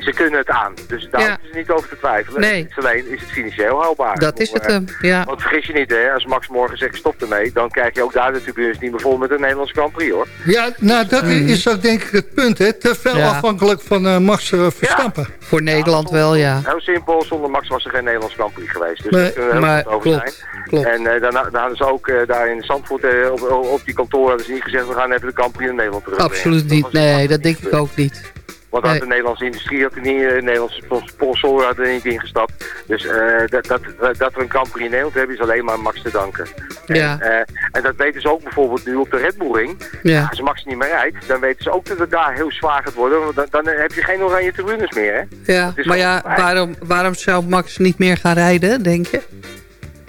ze kunnen het aan. Dus daar Ja. ze niet over te twijfelen. Nee. Het is alleen is het financieel haalbaar. Dat is het hem, ja. Want vergis je niet, hè, als Max morgen zegt stop ermee, dan krijg je ook daar de tribunes niet meer vol met een Nederlandse Grand Prix hoor. Ja, nou, dat is ook denk ik het punt, hè. Te veel Ja. afhankelijk van Max eh, Verstappen. Voor Nederland wel, ja. Heel simpel, zonder Max was er geen Nederlands Grand Prix geweest. Dus Nee, daar kunnen we heel maar goed over klopt, zijn. klopt. En eh, daarna, daar hadden ze ook eh, daar in Zandvoort eh, op, op die kantoor hadden ze niet gezegd we gaan even de Grand Prix in Nederland terug. Absoluut niet. Nee, dat denk ik ook niet. Want Nee. de Nederlandse industrie had er niet, de Nederlandse sponsoren hadden er niet ingestapt. Dus eh, dat, dat, dat we een Grand Prix in Nederland hebben is alleen maar Max te danken. Ja. En, eh, en dat weten ze ook bijvoorbeeld nu op de Red Bull Ring. Ja. Als Max niet meer rijdt, dan weten ze ook dat het daar heel zwaar gaat worden. Want dan, dan heb je geen oranje tribunes meer, hè? Ja, maar ja, waarom, waarom zou Max niet meer gaan rijden, denk je?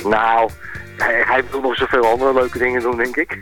Nou, hij, hij wil nog zoveel andere leuke dingen doen, denk ik. [LAUGHS]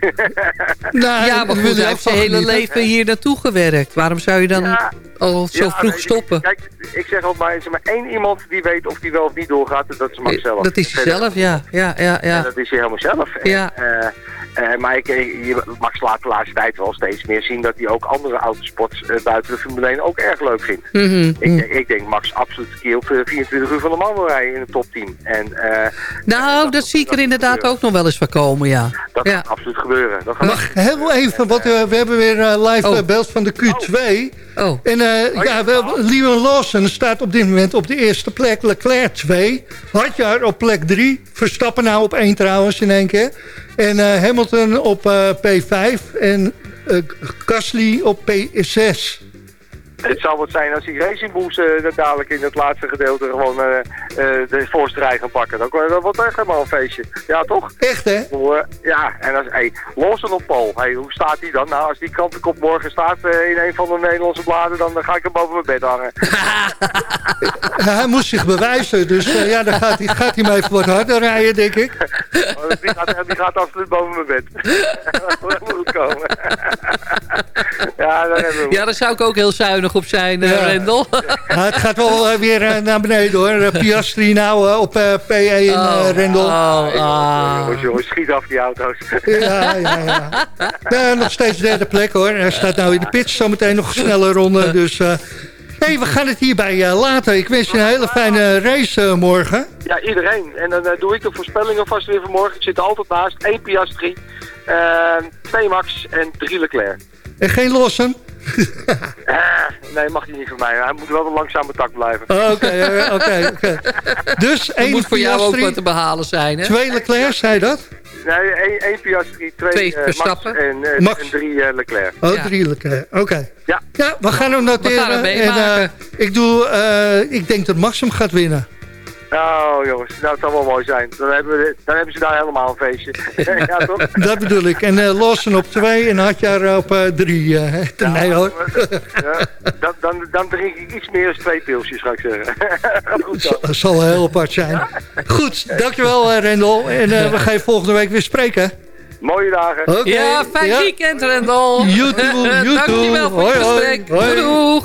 Nou, ja, maar goed, hij heeft zijn hele leven hier naartoe gewerkt. Waarom zou je dan Ja. al zo Ja, vroeg stoppen? Kijk, ik zeg altijd maar, er is maar één iemand die weet of die wel of niet doorgaat. Dat is Max zelf. Dat is hij Verder- zelf, ja. Ja, ja, En ja. dat is hij helemaal zelf. Ja. En, eh, eh, maar ik, eh, je- Max laat de laatste tijd wel steeds meer zien dat hij ook andere autosports eh, buiten de Formule 1 ook erg leuk vindt. Mhm. Ik, denk- ik denk Max absoluut een keer op eh, 24 uur van de man wil rijden in het topteam. En eh, Nou, dat zie ik er inderdaad ook nog wel eens van komen, ja. dat Ja. gaat absoluut gebeuren. Dat gaat Mag heel even, want we hebben weer live Oh. beeld van de Q2. Oh, En eh, ja, we, Leon Lawson staat op dit moment op de eerste plek. Leclerc 2. Hadjar op plek 3. Verstappen nou op 1 trouwens in één keer. En eh, Hamilton op eh, P5. En eh, Gasly op P6. Het zou wat zijn als die Racing Bulls eh, dat dadelijk in het laatste gedeelte gewoon eh, eh, de voorste rij gaan pakken. Dan wordt dat wordt echt helemaal een feestje. Ja, toch? Echt hè? Ja, en als, hey, Lawson op hey, hoe staat hij dan? Nou, als die krantenkop morgen staat in een van de Nederlandse bladen, dan ga ik hem boven mijn bed hangen. [LAUGHS] Ja, hij moest zich bewijzen. Dus ja, dan gaat hij, gaat hij maar even wat harder rijden, denk ik. [LAUGHS] Oh, Die gaat, die gaat absoluut boven mijn bed. [LAUGHS] dat moet goed komen. ja, dan hebben we. Ja, daar zou ik ook heel zuinig op zijn, eh, Ja. Rendel. Ja, [LAUGHS] het gaat wel eh, weer eh, naar beneden hoor. Uh, Piastri nou op eh, PE in Oh, eh, Rendel. Jongens, jongens, schiet af die auto's. Ja, ja, ja. Ja, [LAUGHS] nog steeds derde plek hoor. Hij staat nou in de pits, zometeen nog een snelle ronde. Dus eh hey, we gaan het hierbij eh, laten. Ik wens je een hele fijne race morgen. Ja, iedereen. En dan doe ik de voorspellingen vast weer vanmorgen. Ik zit er altijd naast. 1 Piastri, 2 Max en 3 Leclerc. En geen lossen. [LAUGHS] Nee, mag hij niet van mij. Hij moet wel een langzame tak blijven. Oké, eh, oké, oké. [LAUGHS] Dus Er één moet voor jou ook Piastri, wat te behalen zijn, hè? twee Leclerc, zei je dat? Nee, 1 Piastri, 2 Twee eh, Max Verstappen. en, eh, Max. en 3 eh, Leclerc. Oh, Ja. drie Leclerc. Oké. Ja. Ja, we gaan hem noteren. We gaan hem en, ik, doe, eh, ik denk dat Max hem gaat winnen. Oh jongens, nou, het zal wel mooi zijn. Dan hebben, we, dan hebben ze daar helemaal een feestje. [LAUGHS] ja, toch? [LAUGHS] Dat bedoel ik. En eh Lawson op twee en Hadjar op eh, drie. eh. nee hoor. Ja, dan, dan, dan drink ik iets meer dan twee pilsjes, ga ik zeggen. [LAUGHS] Goed zo. Dat zal heel apart zijn. Goed, dankjewel eh, Rendel. En eh, we gaan je volgende week weer spreken. Mooie dagen. Ja, fijn Ja. weekend, Rendel. You too, you too. Dankjewel voor het hoi. gesprek. Hoi. Doeg.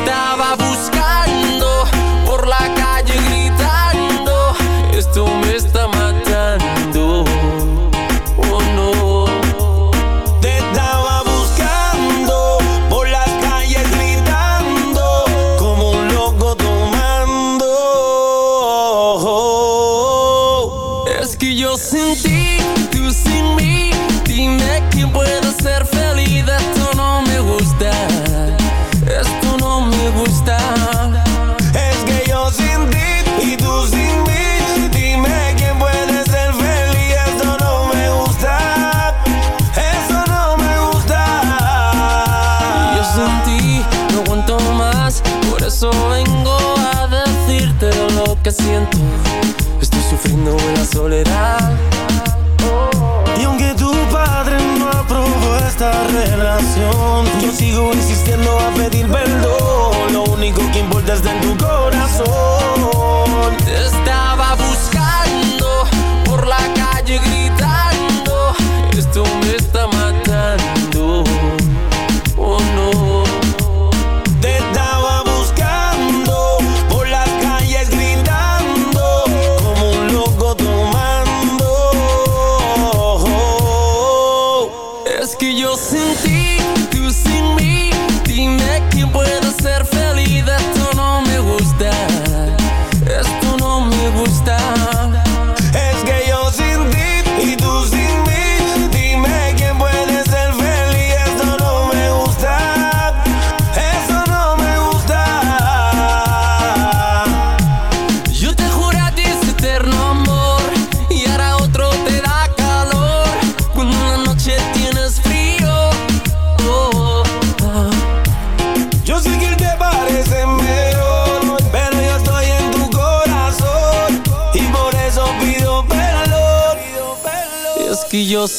que siento. Estoy sufriendo en la soledad. Y aunque tu padre no aprobó esta relación, yo sigo insistiendo a pedir perdón. Lo único que importa está en tu corazón.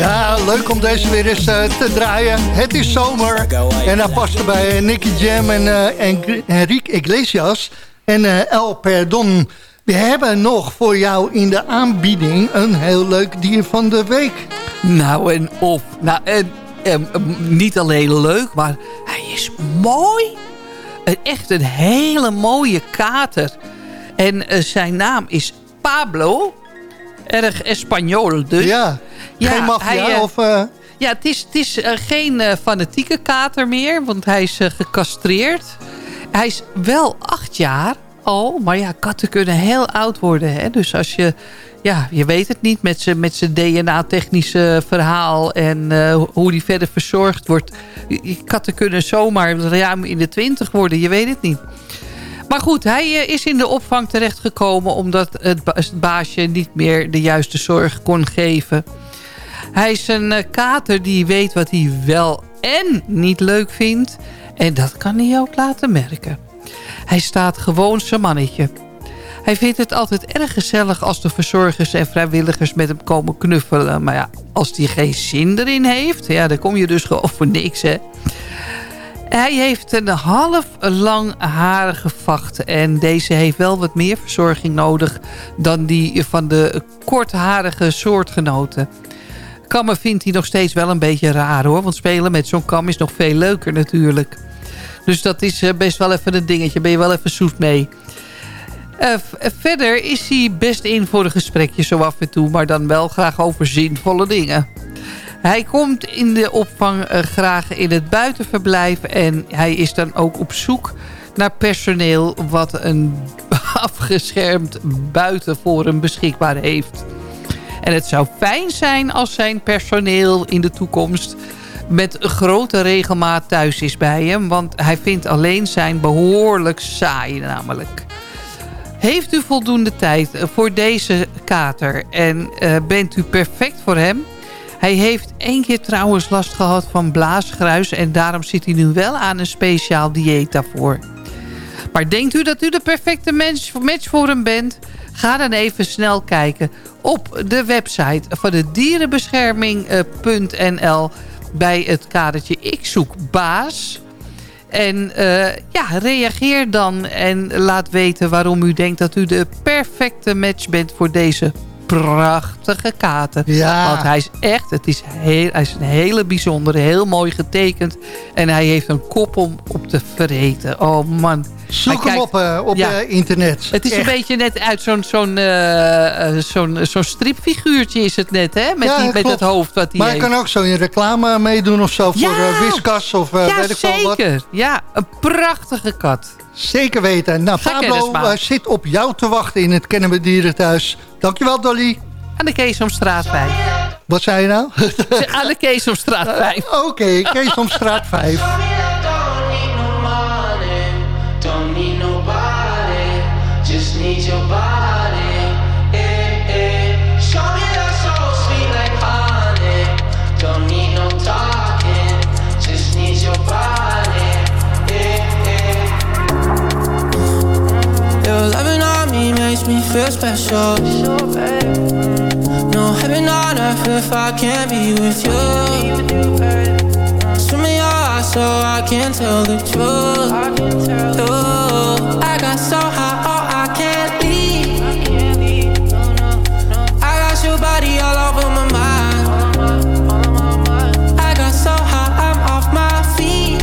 Ja, leuk om deze weer eens eh, te draaien. Het is zomer en daar past eh, Nicky Jam en, Enrique Iglesias en eh, El Perdon. We hebben nog voor jou in de aanbieding een heel leuk dier van de week. Nou, en of. Nou, en, niet alleen leuk, maar hij is mooi. echt een hele mooie kater. En zijn naam is Pablo. Erg Espanol dus. Ja, geen maffia hij, eh, of... eh, Ja, het is, het is eh, geen fanatieke kater meer, want hij is gecastreerd. Hij is wel acht jaar al, maar ja, katten kunnen heel oud worden. Hè? Dus als je, ja, je weet het niet met zijn met DNA-technische verhaal en hoe die verder verzorgd wordt. Katten kunnen zomaar ruim in de twintig worden, je weet het niet. Maar goed, hij eh, is in de opvang terechtgekomen... omdat het, ba- het baasje niet meer de juiste zorg kon geven. Hij is een eh, kater die weet wat hij wel en niet leuk vindt. En dat kan hij ook laten merken. Hij staat gewoon zijn mannetje. Hij vindt het altijd erg gezellig als de verzorgers en vrijwilligers met hem komen knuffelen. Maar ja, als hij geen zin erin heeft, ja, dan kom je dus gewoon voor niks, hè. Hij heeft een half langharige vacht. En deze heeft wel wat meer verzorging nodig dan die van de kortharige soortgenoten. Kammen vindt hij nog steeds wel een beetje raar hoor. Want spelen met zo'n kam is nog veel leuker natuurlijk. Dus dat is eh, best wel even een dingetje. Ben je wel even zoet mee. Eh, verder is hij best in voor een gesprekje zo af en toe. Maar dan wel graag over zinvolle dingen. Hij komt in de opvang eh, graag in het buitenverblijf. En hij is dan ook op zoek naar personeel... wat een [LAUGHS] afgeschermd buitenforum beschikbaar heeft. En het zou fijn zijn als zijn personeel in de toekomst... met grote regelmaat thuis is bij hem. Want hij vindt alleen zijn behoorlijk saai namelijk. Heeft u voldoende tijd voor deze kater en eh, bent u perfect voor hem? Hij heeft één keer trouwens last gehad van blaasgruis... en daarom zit hij nu wel aan een speciaal dieet daarvoor. Maar denkt u dat u de perfecte match voor hem bent? Ga dan even snel kijken op de website van de dierenbescherming.nl... bij het kadertje Ik zoek baas... En eh, ja, reageer dan en laat weten waarom u denkt dat u de perfecte match bent voor deze prachtige kater. Ja. Want hij is echt, het is heel, hij is een hele bijzondere, heel mooi getekend. En hij heeft een kop om op te vereten. Oh man. Zoek Hij hem op, eh, op Ja. eh, internet. Het is Echt. een beetje net uit zo'n zo'n eh, zo'n zo'n stripfiguurtje is het net, hè? Met, Ja, die, met klopt. het hoofd wat hij Maar je kan ook zo in reclame meedoen of zo voor Whiskas of ja, weet ik veel wat. zeker. Ja, een prachtige kat. Zeker weten. Nou, Pablo zit op jou te wachten in het Kennen we Dieren thuis. Dankjewel, Dolly. Aan de Keesomstraat 5. Wat zei je nou? [LAUGHS] Aan de Keesomstraat 5. Oké, Keesomstraat 5. Special. No heaven on earth if I can't be with you. Swim in your eyes so I can tell the truth. Ooh, I got so high, oh, I can't leave. I got your body all over my mind. I got so high, I'm off my feet.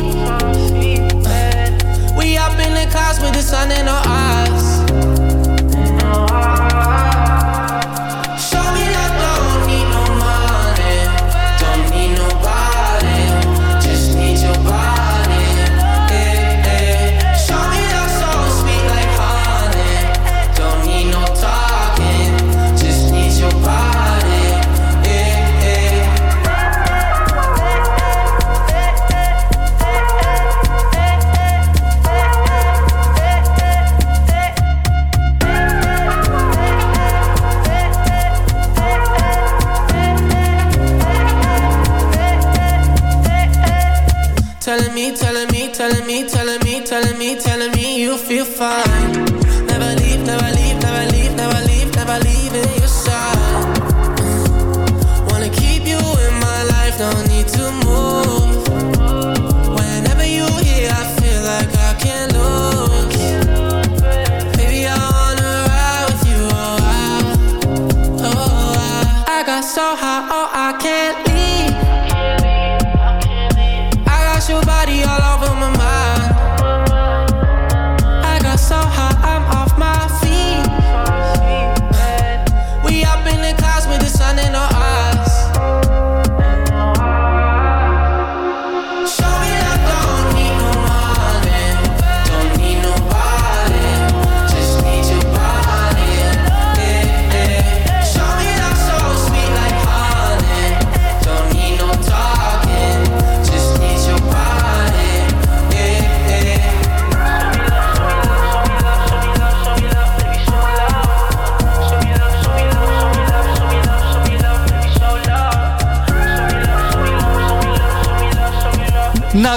We up in the clouds with the sun in our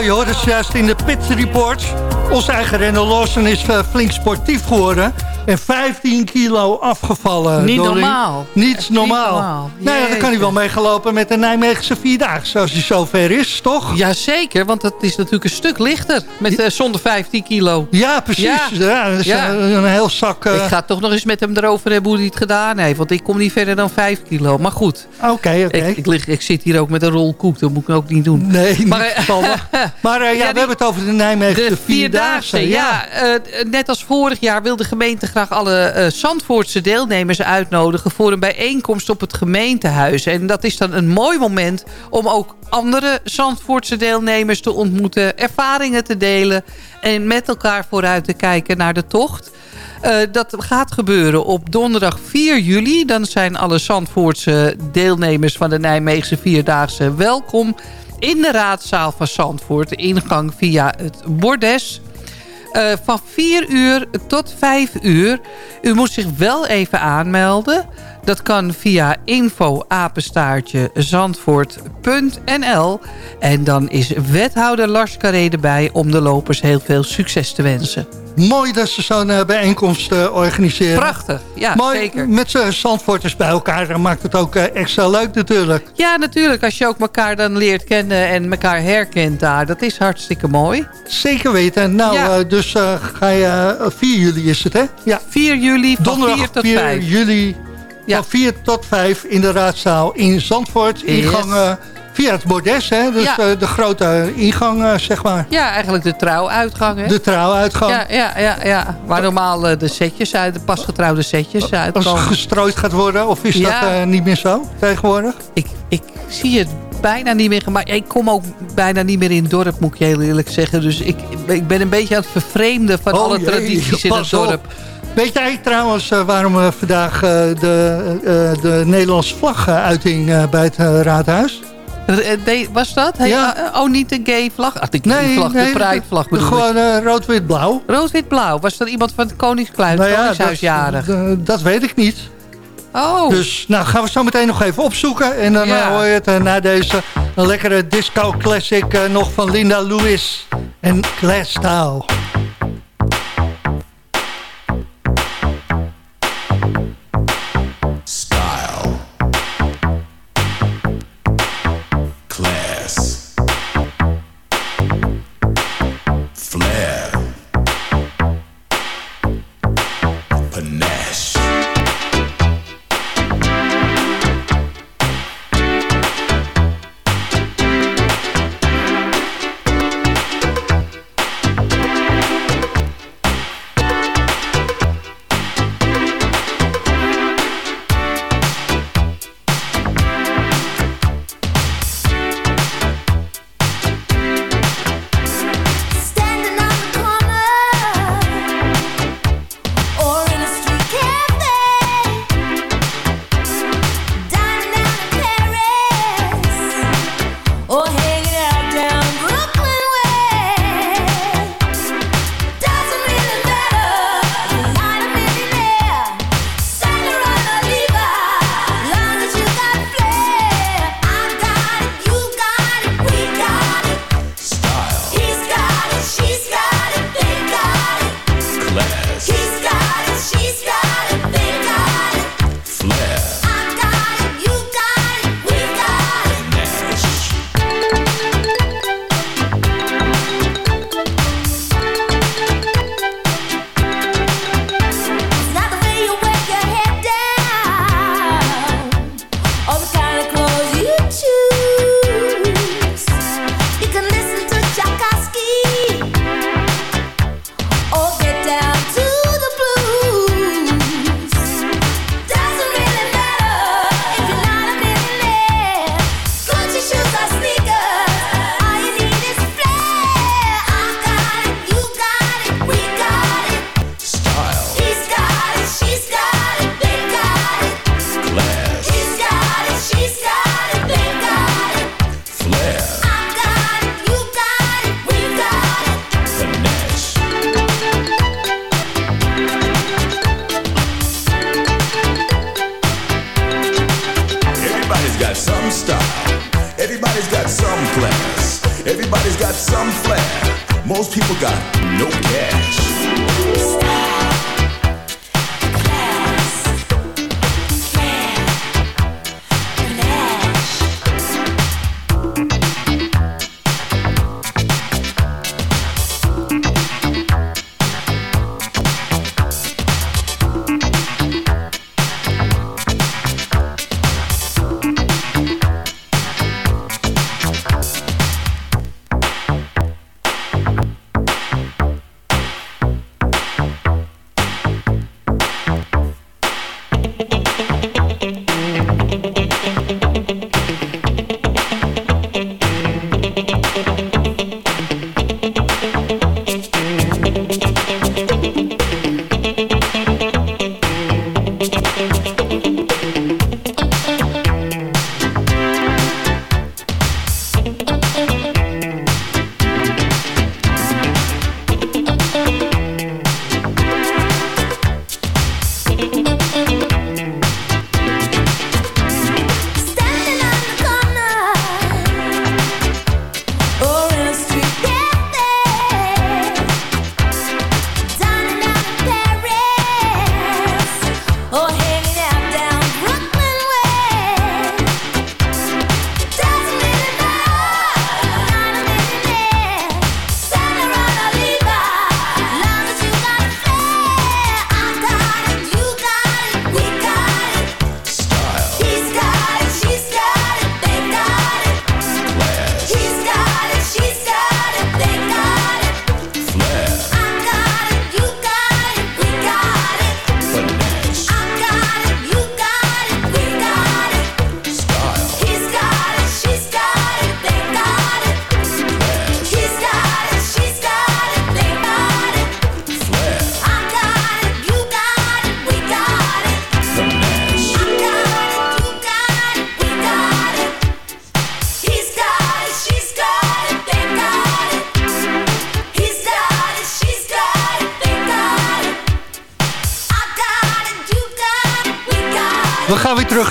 Nou, juist in de Pit Report. Onze eigen Renault Lawson is eh, flink sportief geworden. En 15 kilo afgevallen. Niet normaal. Niet normaal. niet normaal. Nou ja, dan kan hij wel meegelopen met de Nijmeegse Vierdaagse. Als hij zover is, toch? Jazeker, want dat is natuurlijk een stuk lichter. Met eh, zonder 15 kilo. Ja, precies. Ja, dat is Ja. eh, een heel zak... eh, Ik ga toch nog eens met hem erover hebben hoe hij het gedaan heeft. Want ik kom niet verder dan 5 kilo. Maar goed. Oké, oké. Ik, ik, lig- ik zit hier ook met een rol koek. Dat moet ik ook niet doen. Nee, Maar, verstandig. [LAUGHS] Maar ja, die- we hebben het over de Nijmeegse De Vierdaagse. Vierdaagse, ja. Net als vorig jaar wil de gemeente graag alle eh Zandvoortse deelnemers uitnodigen... voor een bijeenkomst op het gemeentehuis. En dat is dan een mooi moment om ook andere Zandvoortse deelnemers te ontmoeten... ervaringen te delen en met elkaar vooruit te kijken naar de tocht... Eh, dat gaat gebeuren op donderdag 4 juli. Dan zijn alle Zandvoortse deelnemers van de Nijmeegse Vierdaagse welkom... in de raadzaal van Zandvoort. Ingang via het bordes. Eh, van 4 uur tot 5 uur. U moet zich wel even aanmelden. Dat kan via info apenstaartje zandvoort.nl. En dan is wethouder Lars Carré erbij om de lopers heel veel succes te wensen. Mooi dat ze zo'n eh, bijeenkomst eh, organiseren. Prachtig, ja, Mooi, zeker. Met z'n Zandvoorters bij elkaar, dan maakt het ook eh, extra leuk natuurlijk. Ja, natuurlijk. Als je ook elkaar dan leert kennen en elkaar herkent daar. Dat is hartstikke mooi. Zeker weten. Nou, Ja. dus ga je... eh, 4 juli is het, hè? Ja. 4 juli van Donderdag 4 tot 4 5. Juli van 4 tot 5 in de raadzaal in Zandvoort. Ingang via het bordes, hè? Dus Ja. eh, de grote ingang, zeg maar. Ja, eigenlijk de trouwuitgang. Hè? De trouwuitgang. Ja, ja, ja, ja. Waar normaal eh, de setjes uit, de pasgetrouwde setjes Als het gestrooid gaat worden, of is Ja. dat eh, niet meer zo tegenwoordig? Ik, ik zie het bijna niet meer gemaakt. Ik kom ook bijna niet meer in het dorp, moet ik je heel eerlijk zeggen. Dus ik, ik ben een beetje aan het vervreemden van Oh alle jee, tradities in [LAUGHS] het op. Weet jij trouwens eh, waarom we vandaag eh, de, eh, de Nederlandse vlag eh, uiting eh, bij het eh, raadhuis? Eh, nee, Was dat? Hey, Ja. eh, oh, niet de gay vlag? Ach, de gay vlag, de pride vlag bedoel. Gewoon eh, rood-wit-blauw. Rood-wit-blauw. Was dat iemand van het Koningskluis, Nou ja, Koningshuis dat, dat weet ik niet. Oh. Dus nou gaan we zo meteen nog even opzoeken. En dan Ja. eh, hoor je het eh, na deze een lekkere disco classic eh, nog van Linda Lewis en Class. Style. some plans. Everybody's got some flair. Most people got no cash.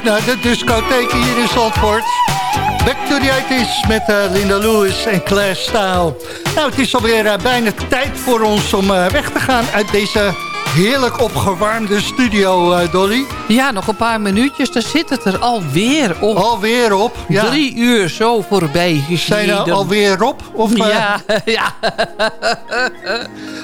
Terug naar de discotheek hier in Zandvoort. Back to the 80s met eh, Linda Lewis en Claire Style. Nou, het is alweer uh, bijna tijd voor ons om uh, weg te gaan uit deze heerlijk opgewarmde studio, Dolly. Ja, nog een paar minuutjes, dan zit het er alweer op. Alweer op, ja. Drie uur zo voorbij. Zijn er alweer op? Of, ja, [LAUGHS] ja.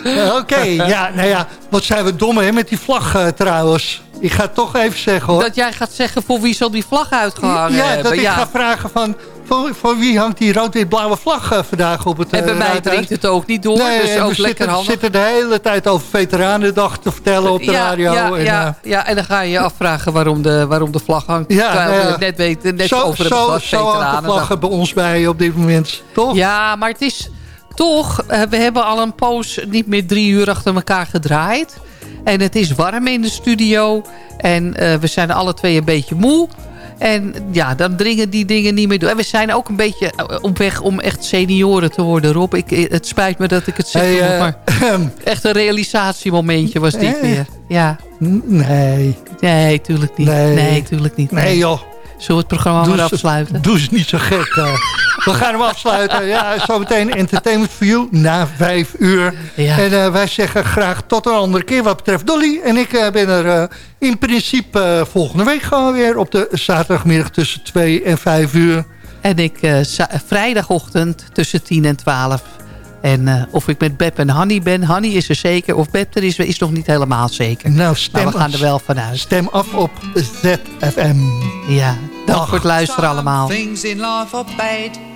Oké, okay, ja, nou ja, wat zijn we dom hè, met die vlag trouwens. Ik ga toch even zeggen hoor. Dat jij gaat zeggen voor wie zal die vlag uitgehangen ja, dat ik ga vragen van... Voor, voor wie hangt die rood-wit-blauwe vlag uh, vandaag op het En bij uh, mij dringt het ook niet door, nee, dus ook we lekker zitten, de hele tijd over Veteranendag te vertellen op de ja, radio. Ja, en, ja, uh, ja, en dan ga je je afvragen waarom de, waarom de vlag hangt. Ja, Terwijl nou ja. we het net weten, net zo, over het zo, vlag zo hangt de vlag bij ons bij op dit moment, toch? Ja, maar het is toch... We hebben al een poos niet meer drie uur achter elkaar gedraaid. En het is warm in de studio. En uh, we zijn alle twee een beetje moe. En ja, dan dringen die dingen niet meer door. En we zijn ook een beetje op weg om echt senioren te worden, Rob. Ik, het spijt me dat ik het zeg, Hey, uh, maar echt een realisatiemomentje was dit Eh. weer. Ja. Nee. Nee, tuurlijk niet. Nee. Nee, tuurlijk niet. Nee joh. Zullen we het programma Doe maar afsluiten? Doe eens niet zo gek. eh. We gaan hem afsluiten. Ja, zometeen Entertainment for You na vijf uur. Ja. En eh, wij zeggen graag tot een andere keer wat betreft Dolly. En ik eh, ben er eh, in principe volgende week gewoon weer op de zaterdagmiddag tussen twee en vijf uur. En ik eh, vrijdagochtend tussen 10 en 12. En eh, of ik met Beb en Hanny ben. Hanny is er zeker. Of Beb er is, is nog niet helemaal zeker. Nou, maar stem, we gaan er wel vanuit. stem af op ZFM. Ja, dank voor het luisteren allemaal. Things in life are bad.